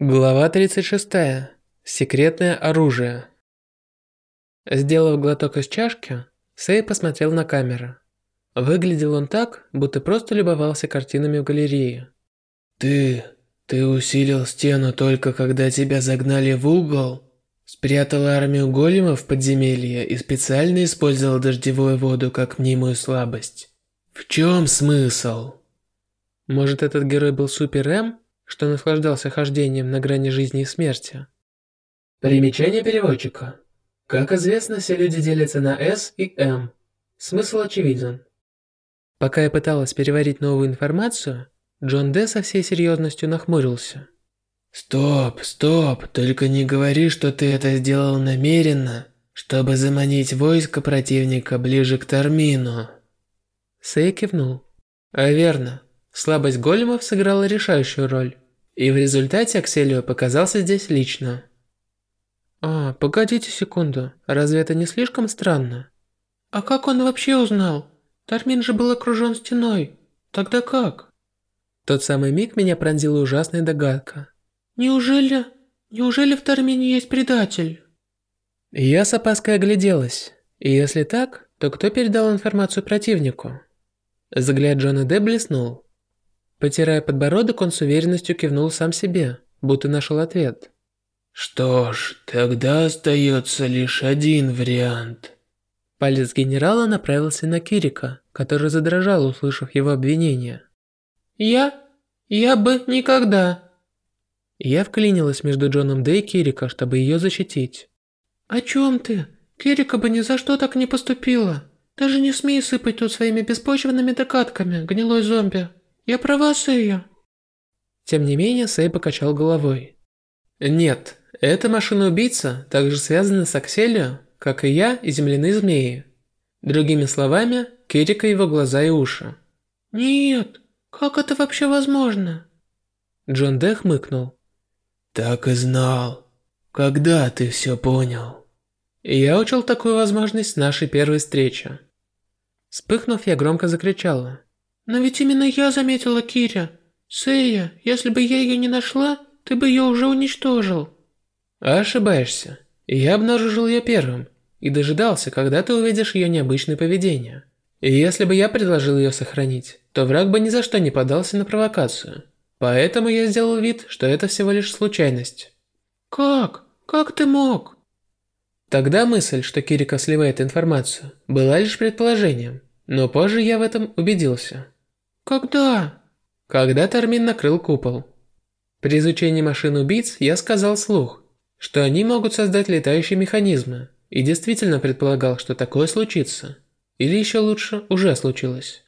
Глава 36. Секретное оружие. Сделав глоток из чашки, Сэй посмотрел на камеру. Выглядел он так, будто просто любовался картинами в галерее. «Ты... ты усилил стену только когда тебя загнали в угол? Спрятал армию големов в подземелье и специально использовал дождевую воду как мнимую слабость? В чем смысл?» Может этот герой был Супер М? Что наслаждался хождением на грани жизни и смерти. Примечание переводчика. Как известно, все люди делятся на S и M. Смысл очевиден. Пока я пыталась переварить новую информацию, Джон Д со всей серьезностью нахмурился. «Стоп, стоп, только не говори, что ты это сделал намеренно, чтобы заманить войско противника ближе к Тармину». Сэй кивнул. «А верно, Слабость големов сыграла решающую роль, и в результате Акселио показался здесь лично. А, погодите секунду, разве это не слишком странно? А как он вообще узнал? Тармин же был окружен стеной. Тогда как? тот самый миг меня пронзила ужасная догадка. Неужели... Неужели в Тармине есть предатель? Я с опаской огляделась. И если так, то кто передал информацию противнику? Взгляд Джона Д блеснул. Потирая подбородок, он с уверенностью кивнул сам себе, будто нашел ответ. «Что ж, тогда остается лишь один вариант». Палец генерала направился на Кирика, который задрожал, услышав его обвинение. «Я? Я бы никогда...» Я вклинилась между Джоном Д и Кирика, чтобы ее защитить. «О чем ты? Кирика бы ни за что так не поступила. Даже не смей сыпать тут своими беспочвенными догадками, гнилой зомби». Я права, Сэйя. Тем не менее, Сэй покачал головой. Нет, эта машина-убийца также связана с Акселио, как и я и земляные змеи. Другими словами, Кирика его глаза и уши. Нет, как это вообще возможно? Джон Дэ хмыкнул. Так и знал. Когда ты все понял? Я учел такую возможность с нашей первой встречи. Вспыхнув, я громко закричала. Но ведь именно я заметила Киря. Сэя, если бы я ее не нашла, ты бы ее уже уничтожил. Ошибаешься. Я обнаружил ее первым и дожидался, когда ты увидишь ее необычное поведение. И если бы я предложил ее сохранить, то враг бы ни за что не подался на провокацию. Поэтому я сделал вид, что это всего лишь случайность. Как? Как ты мог? Тогда мысль, что Кирика сливает информацию, была лишь предположением, но позже я в этом убедился. Когда? Когда Тармин накрыл купол. При изучении машин убийц я сказал слух, что они могут создать летающие механизмы, и действительно предполагал, что такое случится. Или еще лучше, уже случилось.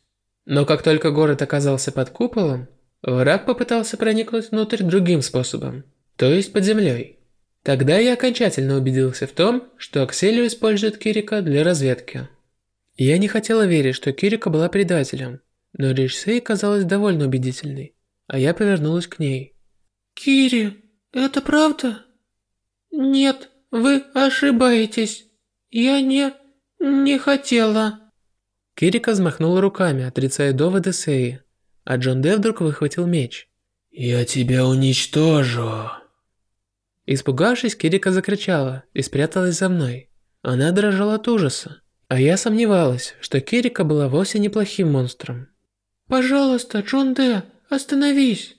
Но как только город оказался под куполом, враг попытался проникнуть внутрь другим способом, то есть под землей. Тогда я окончательно убедился в том, что Акселио использует Кирика для разведки. Я не хотела верить, что Кирика была предателем, но речь Сэй казалась довольно убедительной, а я повернулась к ней. «Кири, это правда?» «Нет, вы ошибаетесь. Я не... не хотела». Кирика взмахнула руками, отрицая доводы Сэй, а Джон Де вдруг выхватил меч. «Я тебя уничтожу!» Испугавшись, Кирика закричала и спряталась за мной. Она дрожала от ужаса, а я сомневалась, что Кирика была вовсе неплохим монстром. «Пожалуйста, Джон Д, остановись!»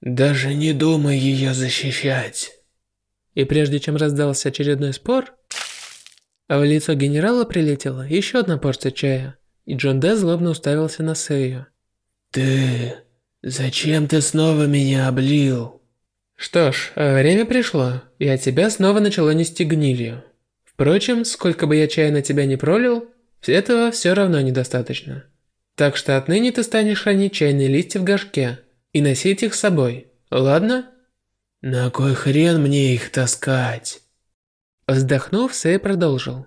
«Даже не думай ее защищать!» И прежде чем раздался очередной спор, в лицо генерала прилетела еще одна порция чая, и Джон Д злобно уставился на Сэю. «Ты... зачем ты снова меня облил?» «Что ж, время пришло, и от тебя снова начало нести гнилью. Впрочем, сколько бы я чая на тебя не пролил, этого все равно недостаточно». Так что отныне ты станешь хранить чайные листья в горшке и носить их с собой, ладно? На кой хрен мне их таскать? Вздохнув, Сэй продолжил.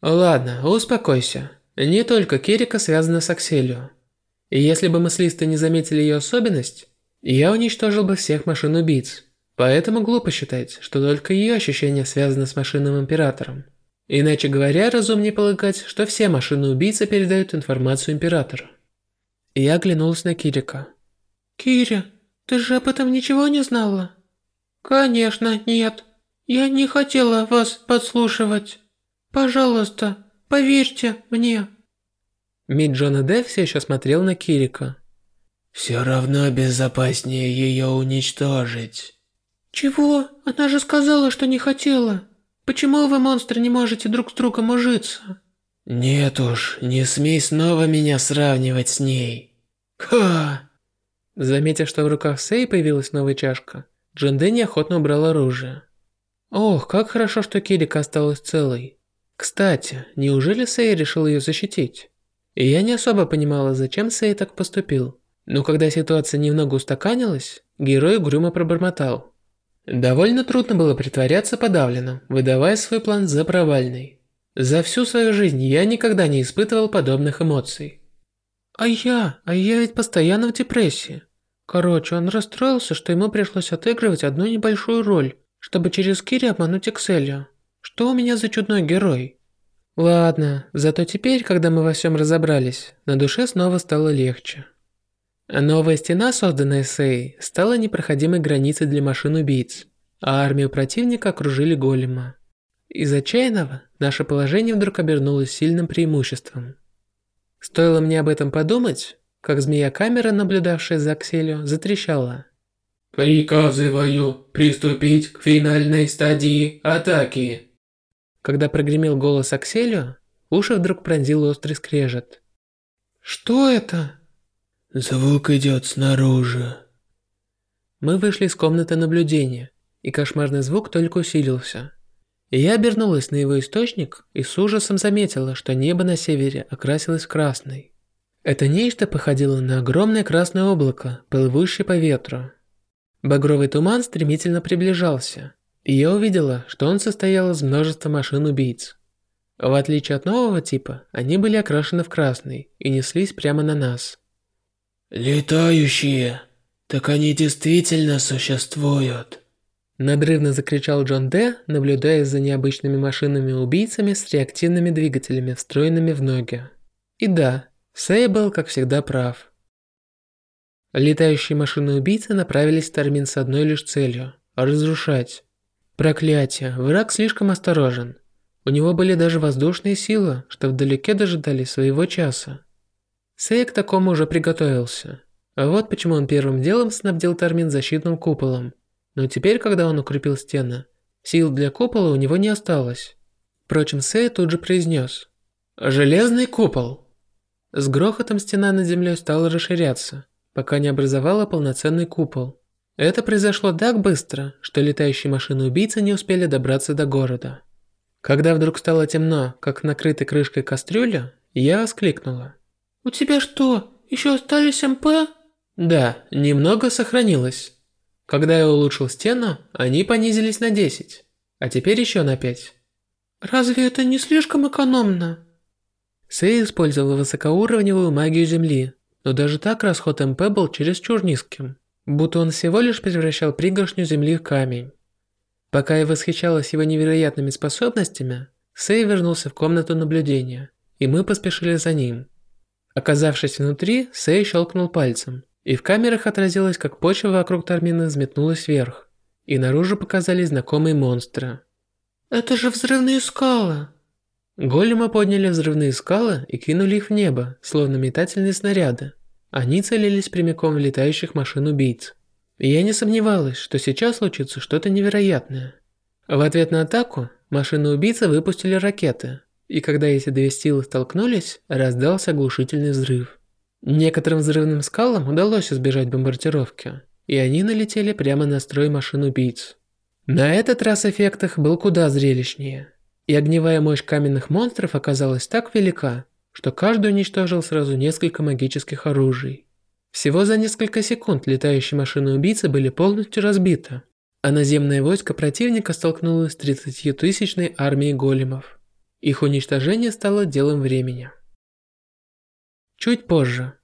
Ладно, успокойся. Не только Кирика связана с Акселио. Если бы мыслисты не заметили ее особенность, я уничтожил бы всех машин-убийц. Поэтому глупо считать, что только ее ощущения связаны с машинным императором. Иначе говоря, разумнее полагать, что все машины-убийцы передают информацию Императору. Я оглянулась на Кирика. «Киря, ты же об этом ничего не знала?» Конечно, нет. Я не хотела вас подслушивать. Пожалуйста, поверьте мне. Мид Джона Д все еще смотрел на Кирика. Все равно безопаснее ее уничтожить. Чего? Она же сказала, что не хотела. Почему вы, монстры, не можете друг с другом ужиться? Нет уж, не смей снова меня сравнивать с ней. Ха! Заметив, что в руках Сэй появилась новая чашка, Джинде неохотно убрал оружие. Ох, как хорошо, что Кирика осталась целой. Кстати, неужели Сэй решил ее защитить? И я не особо понимала, зачем Сэй так поступил. Но когда ситуация немного устаканилась, герой угрюмо пробормотал. Довольно трудно было притворяться подавленным, выдавая свой план за провальный. За всю свою жизнь я никогда не испытывал подобных эмоций. А я, а я ведь постоянно в депрессии. Короче, он расстроился, что ему пришлось отыгрывать одну небольшую роль, чтобы через Кири обмануть Экселию. Что у меня за чудной герой? Ладно, зато теперь, когда мы во всем разобрались, на душе снова стало легче. Новая стена, созданная Сей, стала непроходимой границей для машин-убийц, а армию противника окружили голема. Из отчаянного наше положение вдруг обернулось сильным преимуществом. Стоило мне об этом подумать, как змея-камера, наблюдавшая за Акселио, затрещала. «Приказываю приступить к финальной стадии атаки». Когда прогремел голос Акселио, уши вдруг пронзил острый скрежет. «Что это?» «Звук идет снаружи». Мы вышли из комнаты наблюдения, и кошмарный звук только усилился. Я обернулась на его источник и с ужасом заметила, что небо на севере окрасилось в красный. Это нечто походило на огромное красное облако, плывущее по ветру. Багровый туман стремительно приближался, и я увидела, что он состоял из множества машин-убийц. В отличие от нового типа, они были окрашены в красный и неслись прямо на нас. «Летающие! Так они действительно существуют!» Надрывно закричал Джон Д, наблюдая за необычными машинами-убийцами с реактивными двигателями, встроенными в ноги. И да, Сэй был, как всегда, прав. Летающие машины-убийцы направились в Тармин с одной лишь целью – разрушать. Проклятие, враг слишком осторожен. У него были даже воздушные силы, что вдалеке дожидались своего часа. Сэй к такому уже приготовился. А вот почему он первым делом снабдил Тармин защитным куполом – но теперь, когда он укрепил стены, сил для купола у него не осталось. Впрочем, Сэй тут же произнес «Железный купол!». С грохотом стена над землей стала расширяться, пока не образовала полноценный купол. Это произошло так быстро, что летающие машины-убийцы не успели добраться до города. Когда вдруг стало темно, как накрытой крышкой кастрюля, я воскликнула. «У тебя что, еще остались МП?» «Да, немного сохранилось». Когда я улучшил стену, они понизились на 10, а теперь еще на 5. Разве это не слишком экономно? Сэй использовал высокоуровневую магию Земли, но даже так расход МП был чересчур низким, будто он всего лишь превращал пригоршню Земли в камень. Пока я восхищалась его невероятными способностями, Сэй вернулся в комнату наблюдения, и мы поспешили за ним. Оказавшись внутри, Сэй щелкнул пальцем, и в камерах отразилось, как почва вокруг Тармина взметнулась вверх, и наружу показались знакомые монстры. «Это же взрывные скалы!» Голема подняли взрывные скалы и кинули их в небо, словно метательные снаряды. Они целились прямиком в летающих машин-убийц. И я не сомневалась, что сейчас случится что-то невероятное. В ответ на атаку машины-убийцы выпустили ракеты, и когда эти две силы столкнулись, раздался оглушительный взрыв. Некоторым взрывным скалам удалось избежать бомбардировки, и они налетели прямо на строй машин-убийц. На этот раз эффект их был куда зрелищнее, и огневая мощь каменных монстров оказалась так велика, что каждый уничтожил сразу несколько магических оружий. Всего за несколько секунд летающие машины-убийцы были полностью разбиты, а наземное войско противника столкнулось с 30-тысячной армией големов. Их уничтожение стало делом времени. Чуть позже.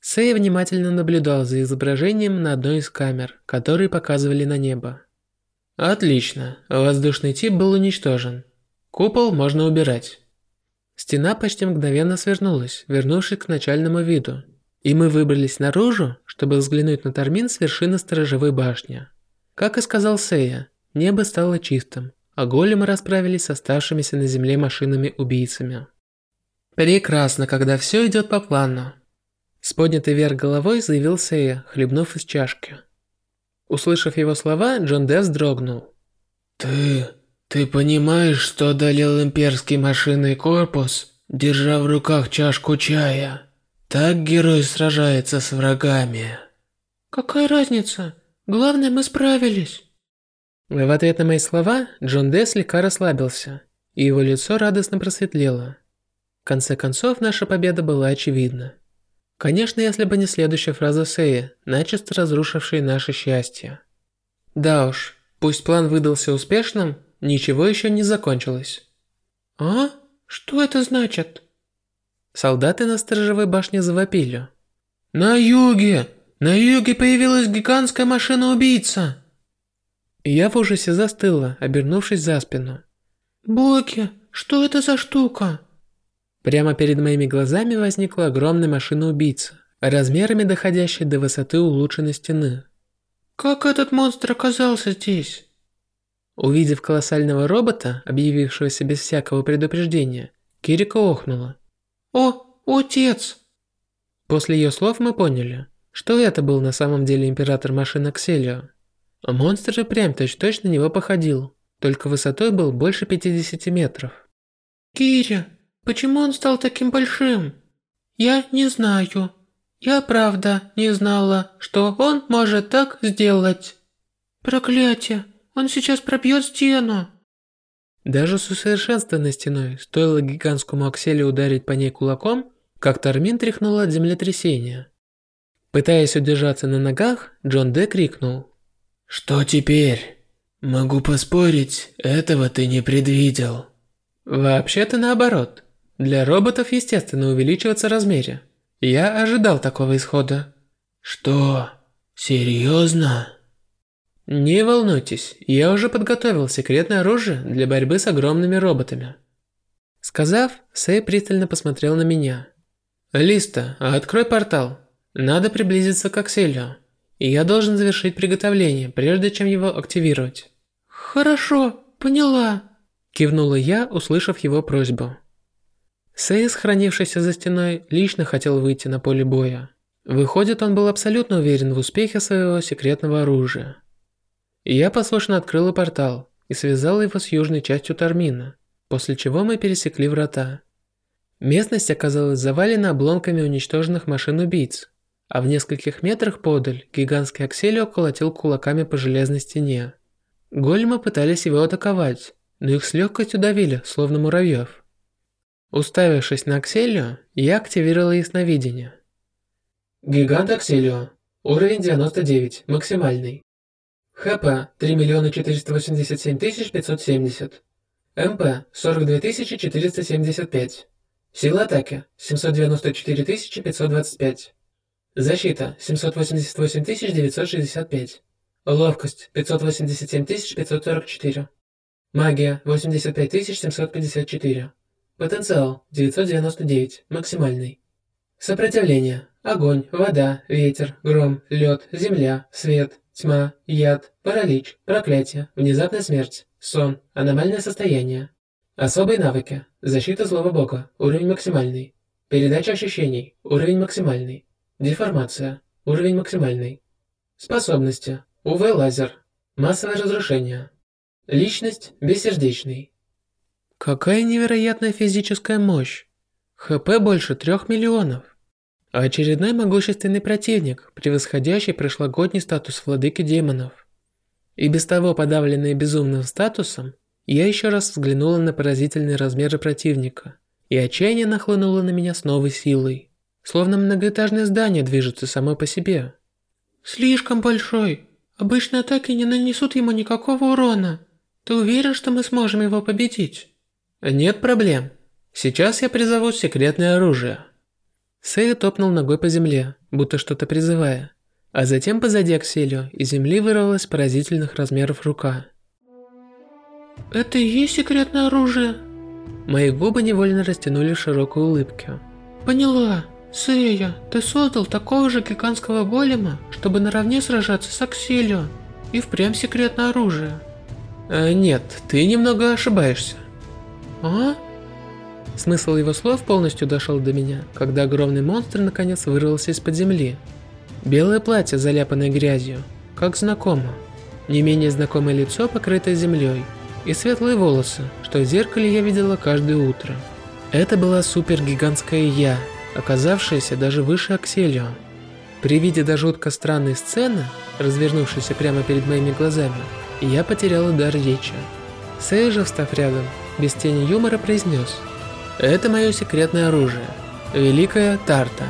Сэй внимательно наблюдал за изображением на одной из камер, которые показывали на небо. Отлично, воздушный тип был уничтожен. Купол можно убирать. Стена почти мгновенно свернулась, вернувшись к начальному виду. И мы выбрались наружу, чтобы взглянуть на Тармин с вершины сторожевой башни. Как и сказал Сея, небо стало чистым, а големы расправились с оставшимися на земле машинами-убийцами. Прекрасно, когда все идет по плану. С поднятой вверх головой заявил Сея, хлебнув из чашки. Услышав его слова, Джон Де вздрогнул. «Ты... ты понимаешь, что одолел имперский машинный корпус, держа в руках чашку чая? Так герой сражается с врагами». «Какая разница? Главное, мы справились». В ответ на мои слова, Джон Де слегка расслабился, и его лицо радостно просветлело. В конце концов, наша победа была очевидна. Конечно, если бы не следующая фраза Сэя, начисто разрушившая наше счастье. Да уж, пусть план выдался успешным, ничего еще не закончилось. А? Что это значит? Солдаты на сторожевой башне завопили. На юге! На юге появилась гигантская машина-убийца! Я в ужасе застыла, обернувшись за спину. Боки, что это за штука? Прямо перед моими глазами возникла огромная машина-убийца, размерами доходящая до высоты улучшенной стены. Как этот монстр оказался здесь? Увидев колоссального робота, объявившегося без всякого предупреждения, Кирика охнула. «О, отец!» После ее слов мы поняли, что это был на самом деле император машин Акселио. А монстр же прям точно на него походил, только высотой был больше 50 метров. «Киря, Почему он стал таким большим? Я не знаю. Я правда не знала, что он может так сделать. Проклятие, он сейчас пробьет стену. Даже с усовершенствованной стеной стоило гигантскому Акселю ударить по ней кулаком, как Тармин тряхнул от землетрясения. Пытаясь удержаться на ногах, Джон Д крикнул. «Что теперь? Могу поспорить, этого ты не предвидел». «Вообще-то наоборот. Для роботов, естественно, увеличиваться в размере. Я ожидал такого исхода. Что? Серьезно? Не волнуйтесь, я уже подготовил секретное оружие для борьбы с огромными роботами. Сказав, Сэй пристально посмотрел на меня. Листа, открой портал. Надо приблизиться к Акселю. Я должен завершить приготовление, прежде чем его активировать. Хорошо, поняла. Кивнула я, услышав его просьбу. Сейс, хранившийся за стеной, лично хотел выйти на поле боя. Выходит, он был абсолютно уверен в успехе своего секретного оружия. Я послушно открыла портал и связал его с южной частью Тармина, после чего мы пересекли врата. Местность оказалась завалена обломками уничтоженных машин-убийц, а в нескольких метрах подаль гигантский Акселио колотил кулаками по железной стене. Големы пытались его атаковать, но их с легкостью давили, словно муравьев. Уставившись на Акселио, я активировал ясновидение. Гигант Акселио. Уровень 99, максимальный. ХП 3 487 570. МП 42 475. Сила атаки 794 525. Защита. 788 965. Ловкость. 587 544. Магия. 85 754. Потенциал. 999, максимальный. Сопротивление. Огонь, вода, ветер, гром, лед, земля, свет, тьма, яд, паралич, проклятие, внезапная смерть, сон, аномальное состояние. Особые навыки. Защита злого бога, уровень максимальный. Передача ощущений, уровень максимальный. Деформация, уровень максимальный. Способности. УВ-лазер. Массовое разрушение. Личность бессердечный. Какая невероятная физическая мощь. ХП больше трех миллионов. Очередной могущественный противник, превосходящий прошлогодний статус владыки демонов. И без того подавленная безумным статусом, я еще раз взглянула на поразительные размеры противника, и отчаяние нахлынуло на меня с новой силой. Словно многоэтажное здание движется само по себе. «Слишком большой. Обычно атаки не нанесут ему никакого урона. Ты уверен, что мы сможем его победить?» Нет проблем. Сейчас я призову секретное оружие. Сэй топнул ногой по земле, будто что-то призывая. А затем позади Акселио из земли вырвалась поразительных размеров рука. Это и есть секретное оружие? Мои губы невольно растянули в широкую улыбку. Поняла. Сэя, ты создал такого же гигантского голема, чтобы наравне сражаться с Акселио. и впрямь секретное оружие. А, нет, ты немного ошибаешься. А? Смысл его слов полностью дошел до меня, когда огромный монстр наконец вырвался из-под земли. Белое платье, заляпанное грязью, как знакомо. Не менее знакомое лицо, покрытое землей, и светлые волосы, что в зеркале я видела каждое утро. Это была супергигантская я, оказавшаяся даже выше Акселио. При виде до жутко странной сцены, развернувшейся прямо перед моими глазами, я потеряла дар речи. Сэй же, встав рядом, без тени юмора произнес – это мое секретное оружие. Великая Тарта.